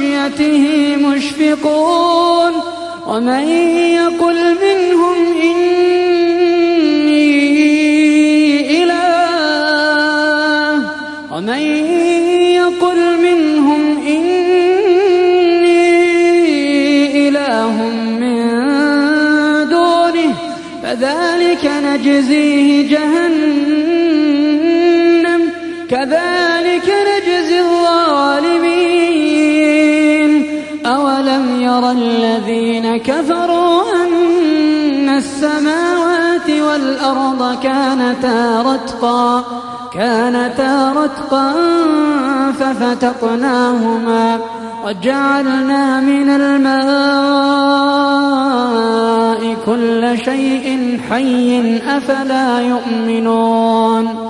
خشيته مشفقون ومن يقل منهم إني إله ومن يقل منهم إني إله من دونه فذلك نجزيه جهنم كفروا أن السماوات والأرض كانتا رتقا كانتا رتقا ففتقناهما وجعلنا من الماء كل شيء حي أفلا يؤمنون.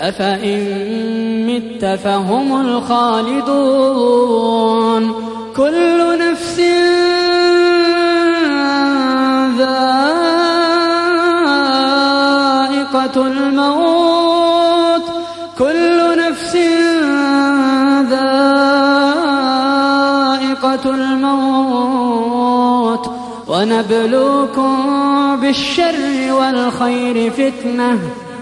أفإن مت فهم الخالدون. كل نفس ذائقة الموت. كل نفس ذائقة الموت. ونبلوكم بالشر والخير فتنة.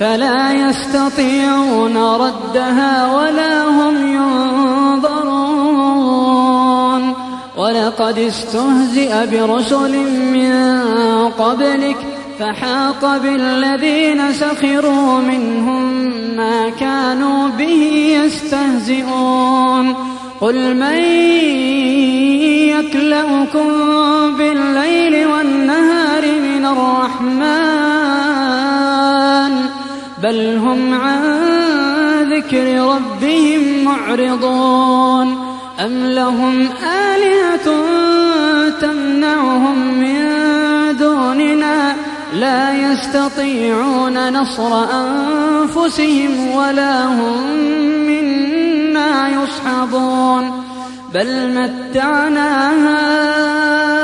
فلا يستطيعون ردها ولا هم ينظرون. ولقد استهزئ برسل من قبلك فحاق بالذين سخروا منهم ما كانوا به يستهزئون. قل من يكلؤكم بالليل والنهار من الرحمن بل هم عن ذكر ربهم معرضون. أم لهم آلهة تمنعهم من دوننا؟ لا يستطيعون نصر أنفسهم ولا هم منا يصحبون. بل متعنا هؤلاء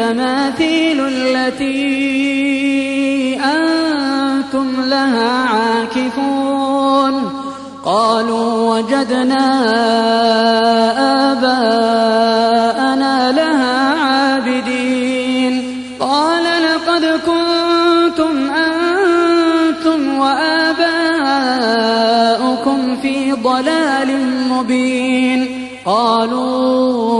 التماثيل التي أنتم لها عاكفون. قالوا وجدنا آباءنا لها عابدين. قال لقد كنتم أنتم وآباؤكم في ضلال مبين. قالوا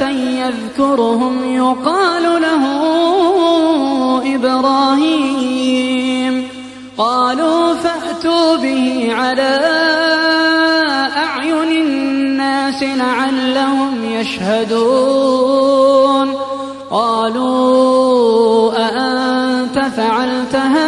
يذكرهم يقال له إبراهيم قالوا فأتوا به على أعين الناس لعلهم يشهدون قالوا أأنت فعلت هذا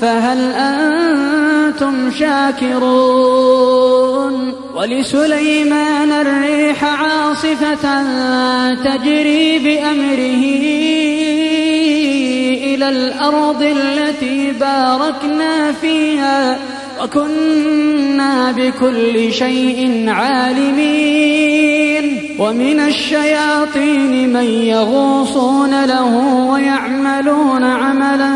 فهل أنتم شاكرون؟ ولسليمان الريح عاصفة تجري بأمره إلى الأرض التي باركنا فيها. وكنا بكل شيء عالمين ومن الشياطين من يغوصون له ويعملون عملا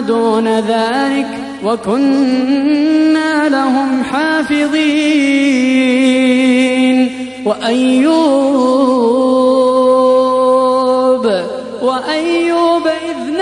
دون ذلك وكنا لهم حافظين وأيوب وأيوب إذ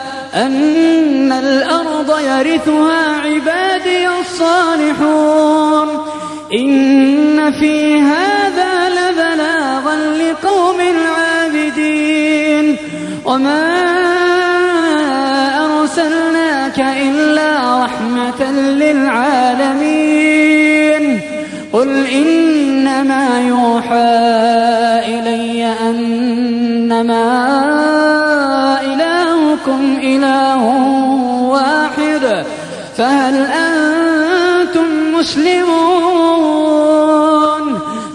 أن الأرض يرثها عبادي الصالحون. إن في هذا لبلاغا لقوم عابدين. وما أرسلناك إلا رحمة للعالمين. قل إنما يوحى إلي أنما إلهكم إله واحد فهل أنتم مسلمون؟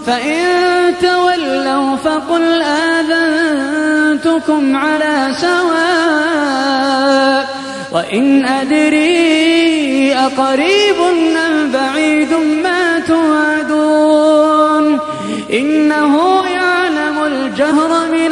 فإن تولوا فقل آذنتكم على سواء وإن أدري أقريب أم بعيد ما توعدون. إنه يعلم الجهر من